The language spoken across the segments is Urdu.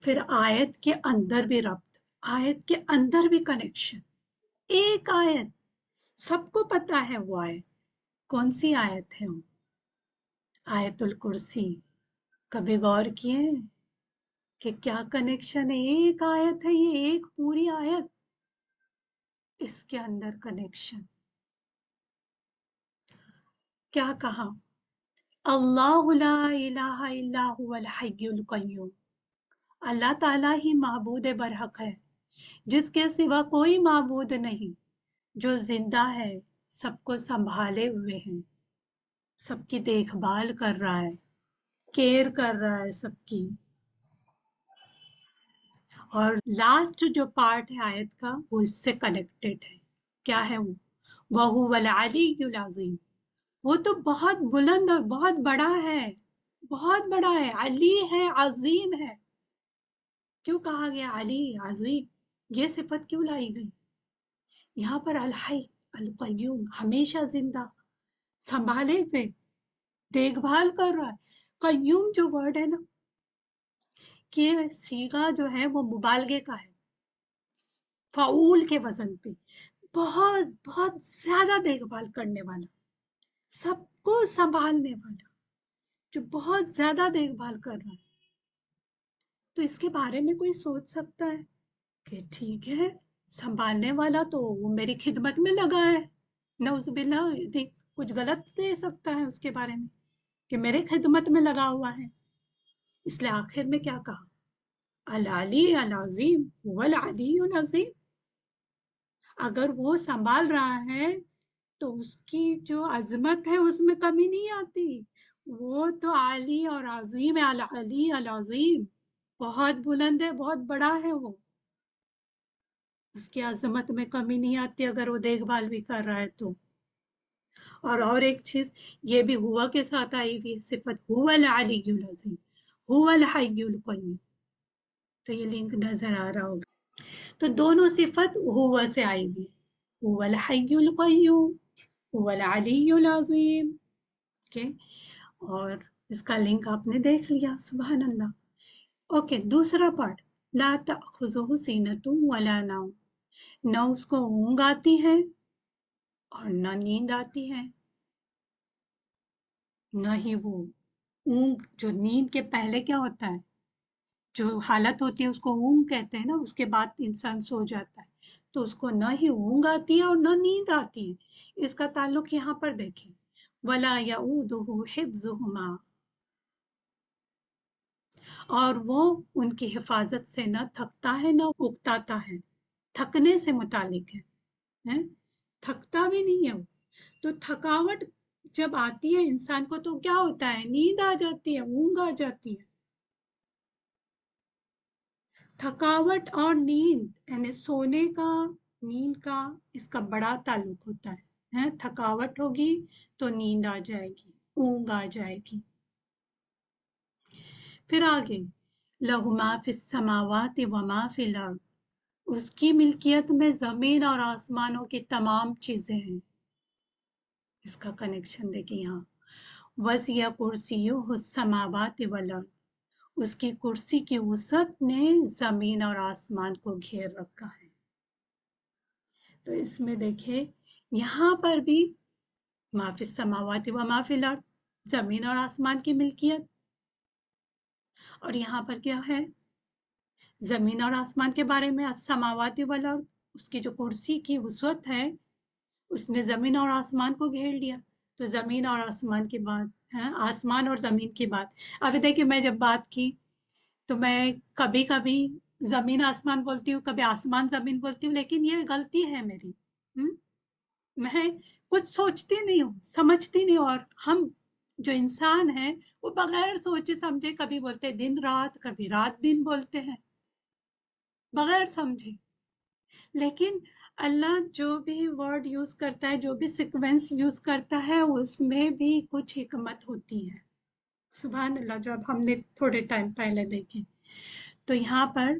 پھر آیت کے اندر بھی ربط، آیت کے اندر بھی کنیکشن ایک آیت، سب کو پتا ہے وہ آیت، کون سی آیت ہے وہ؟ آیت الکرسی، کبھی غور کیے کہ کیا کنیکشن ہے؟ ایک آیت ہے، یہ ایک پوری آیت۔ اس کے اندر کنیکشن کیا کہا؟ اللہ لا الہ الا هو الحی القیوم۔ اللہ تعالیٰ ہی معبود برحق ہے، جس کے سوا کوئی معبود نہیں، جو زندہ ہے، سب کو سنبھالے ہوئے ہیں۔ سب کی دیکھ بھال کر رہا ہے کیئر کر رہا ہے سب کی۔ اور لاسٹ جو پارٹ ہے آیت کا، وہ اس سے کنیکٹڈ ہے۔ کیا ہے وہ؟ وہ العلی العظیم وہ تو بہت بلند اور بہت بڑا ہے، بہت بڑا ہے، علی ہے، عظیم ہے۔ کیوں کہا گیا علی عظیم؟ یہ صفت کیوں لائی گئی؟ یہاں پر الحی، القیوم ہمیشہ زندہ، سنبھالے پہ دیکھ بھال کر رہا ہے۔ قیوم جو ورڈ ہے نا، کہ سیگا جو ہے وہ مبالغے کا ہے۔ فعول کے وزن پہ۔ بہت بہت زیادہ دیکھ بھال کرنے والا، سب کو سنبھالنے والا، جو بہت زیادہ دیکھ بھال کر رہا ہے۔ تو اس کے بارے میں کوئی سوچ سکتا ہے کہ ٹھیک ہے، سنبھالنے والا تو وہ میری خدمت میں لگا ہے۔ نوز باللہ کچھ غلط دے سکتا ہے اس کے بارے میں کہ میرے خدمت میں لگا ہوا ہے۔ اس لیے آخر میں کیا کہا؟ العلی العظیم والعلی العظیم۔ اگر وہ سنبھال رہا ہے تو اس کی جو عظمت ہے اس میں کمی نہیں آتی۔ وہ تو علی اور عظیم علی العظیم۔ بہت بلند ہے، بہت بڑا ہے وہ۔ اس کی عظمت میں کمی نہیں آتی اگر وہ دیکھ بھال بھی کر رہا ہے تو۔ اور اور ایک چیز، یہ بھی ہوا کے ساتھ آئی ہوئی صفت ہوا العلی العظیم ہوا الحی القیم تو یہ لنک نظر آ رہا ہوگا۔ تو دونوں صفت ہوا سے آئی ہوئی ہوا الحی القیوم العلی العظیم۔ اوکے اور اس کا لنک آپ نے دیکھ لیا، سبحان اللہ۔ اوکے، دوسرا پارٹ۔ لا تأخذه سینت ولا نوم۔ نہ اس کو اونگ آتی ہے اور نہ نیند آتی ہے۔ نہ ہی وہ اونگ، جو نیند کے پہلے کیا ہوتا ہے؟ جو حالت ہوتی ہے، اس کو اونگ کہتے ہیں نا، اس کے بعد انسان سو جاتا ہے۔ تو اس کو نہ ہی اونگ آتی ہے اور نہ نیند آتی ہے۔ اس کا تعلق یہاں پر دیکھیں۔ ولا یا اور وہ ان کی حفاظت سے نہ تھکتا ہے، نہ اگتاتا ہے۔ تھکنے سے متعلق ہے تھکتا بھی نہیں ہے وہ۔ تو تھکاوٹ جب آتی ہے انسان کو تو کیا ہوتا ہے؟ نیند آ جاتی ہے اونگ آ جاتی ہے۔ تھکاوٹ اور نیند یعنی سونے کا، نیند کا اس کا بڑا تعلق ہوتا ہے تھکاوٹ ہوگی تو نیند آ جائے گی اونگ آ جائے گی۔ پھر آگے لہو ما فی السماوات و ما فی الارض۔ اس کی ملکیت میں زمین اور آسمانوں کی تمام چیزیں ہیں۔ اس کا کنیکشن دیکھیں یہاں۔ وسیع کرسیو السماوات والارض۔ اس کی کرسی کی وسعت نے زمین اور آسمان کو گھیر رکھا ہے۔ تو اس میں دیکھیں، یہاں پر بھی معافی سماواتی و معافی لڑ زمین اور آسمان کی ملکیت۔ اور یہاں پر کیا ہے؟ زمین اور آسمان کے بارے میں سماواتی والا اور اس کی جو کرسی کی وسعت ہے، اس نے زمین اور آسمان کو گھیر لیا۔ تو زمین اور آسمان کی بات ہے آسمان اور زمین کی بات۔ ابھی دیکھیے میں جب بات کی، تو میں کبھی کبھی زمین آسمان بولتی ہوں، کبھی آسمان زمین بولتی ہوں، لیکن یہ غلطی ہے میری۔ میں کچھ سوچتی نہیں ہوں، سمجھتی نہیں ہوں، اور ہم جو انسان ہیں، وہ بغیر سوچے سمجھے کبھی بولتے دن رات، کبھی رات دن بولتے ہیں۔ بغیر سمجھے۔ لیکن اللہ جو بھی ورڈ یوز کرتا ہے، جو بھی سیکوینس یوز کرتا ہے، اس میں بھی کچھ حکمت ہوتی ہے۔ سبحان اللہ، جو اب ہم نے تھوڑے ٹائم پہلے دیکھے۔ تو یہاں پر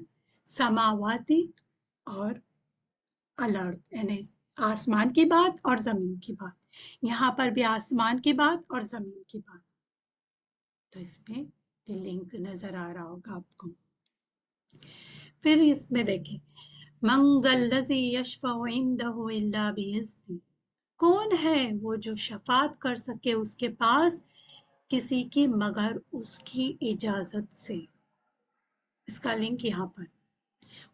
سماواتی اور الرٹ یعنی آسمان کی بات اور زمین کی بات۔ یہاں پر بھی آسمان کی بات اور زمین کی بات تو اس میں بھی لنک نظر آ رہا ہوگا آپ کو۔ پھر اس میں دیکھیں۔ منگلزی یشفع عنده الا باذنه کون ہے وہ جو شفاعت کر سکے اس کے پاس کسی کی مگر اس کی اجازت سے؟ اس کا لنک یہاں پر۔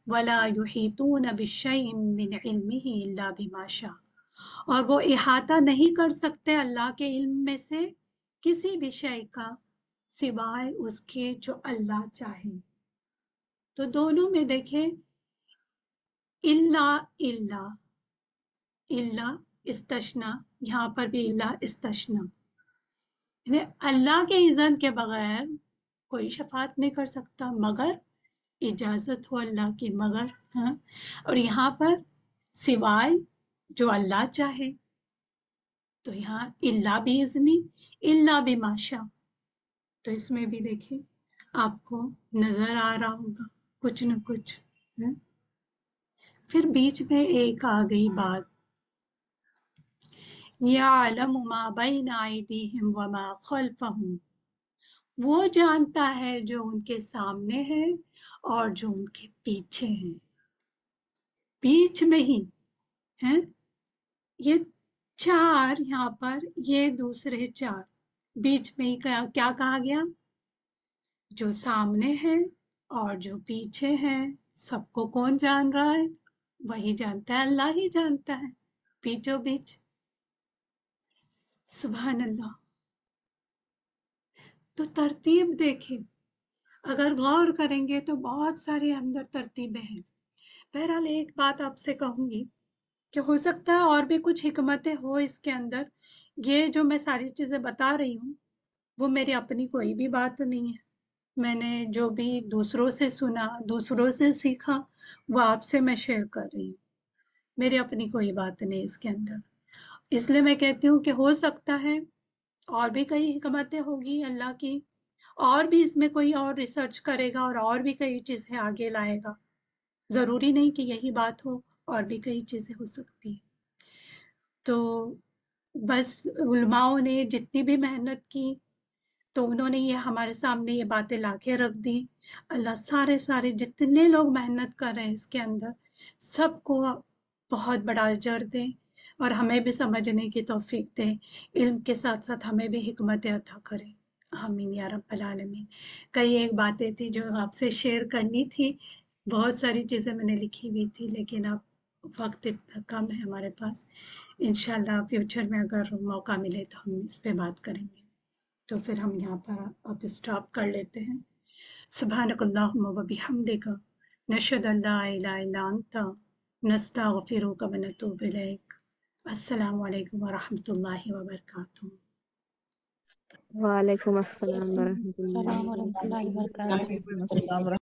ولا يحيطون بشيء من علمه الا بما شاء۔ اور وہ احاطہ نہیں کر سکتے اللہ کے علم میں سے کسی بھی شے کا سوائے اس کے جو اللہ چاہے۔ تو دونوں میں دیکھیں اللہ اللہ اللہ استشنا یہاں پر بھی اللہ استشنا یعنی اللہ کے اذن کے بغیر کوئی شفاعت نہیں کر سکتا، مگر اجازت ہو اللہ کی، مگر ہاں اور یہاں پر سوائے جو اللہ چاہے۔ تو یہاں اللہ بھی ازنی اللہ بھی ماشا تو اس میں بھی دیکھیں، آپ کو نظر آ رہا ہوگا، کچھ نہ کچھ ہاں۔ پھر بیچ میں ایک آ گئی بات۔ یعلم ما بین ایدیہم وما خلفہم۔ وہ جانتا ہے جو ان کے سامنے ہے اور جو ان کے پیچھے ہیں۔ بیچ میں ہی ہیں یہ چار یہاں پر، یہ دوسرے چار۔ بیچ میں ہی کیا کہا گیا؟ جو سامنے ہے اور جو پیچھے ہے، سب کو کون جان رہا ہے؟ وہی جانتا ہے، اللہ ہی جانتا ہے۔ بیچو بیچ۔ سبحان اللہ۔ تو ترتیب دیکھیں۔ اگر غور کریں گے تو بہت سارے اندر ترتیبیں ہیں۔ بہرحال ایک بات آپ سے کہوں گی۔ کہ ہو سکتا ہے اور بھی کچھ حکمتیں ہو اس کے اندر۔ یہ جو میں ساری چیزیں بتا رہی ہوں، وہ میری اپنی کوئی بھی بات نہیں ہے۔ میں نے جو بھی دوسروں سے سنا، دوسروں سے سیکھا، وہ آپ سے میں شیئر کر رہی ہوں۔ میری اپنی کوئی بات نہیں اس کے اندر۔ اس لیے میں کہتی ہوں کہ ہو سکتا ہے اور بھی کئی حکمتیں ہوگی اللہ کی، اور بھی اس میں کوئی اور ریسرچ کرے گا اور اور بھی کئی چیزیں آگے لائے گا۔ ضروری نہیں کہ یہی بات ہو۔ اور بھی کئی چیزیں ہو سکتی ہیں۔ تو بس علماؤں نے جتنی بھی محنت کی تو انہوں نے یہ ہمارے سامنے یہ باتیں لا کے رکھ دی اللہ سارے سارے جتنے لوگ محنت کر رہے ہیں اس کے اندر سب کو بہت بڑا اجر دیں اور ہمیں بھی سمجھنے کی توفیق دیں۔ علم کے ساتھ ساتھ ہمیں بھی حکمت عطا کریں۔ آمین یا رب العالمین۔ کئی ایک باتیں تھی جو آپ سے شیئر کرنی تھی۔ بہت ساری چیزیں میں نے لکھی ہوئی تھی لیکن اب وقت اتنا کم ہے ہمارے پاس۔ انشاءاللہ فیوچر میں اگر موقع ملے تو ہم اس پہ بات کریں گے۔ تو پھر ہم یہاں پر اب اسٹاپ کر لیتے ہیں۔ سبحانک اللہم و بحمدک۔ نشہد اللہ الہ الا انت۔ نستغفرک و نتوب الیک۔ السلام علیکم ورحمۃ اللہ وبرکاتہ وعلیکم السلام ورحمۃ اللہ وبرکاتہ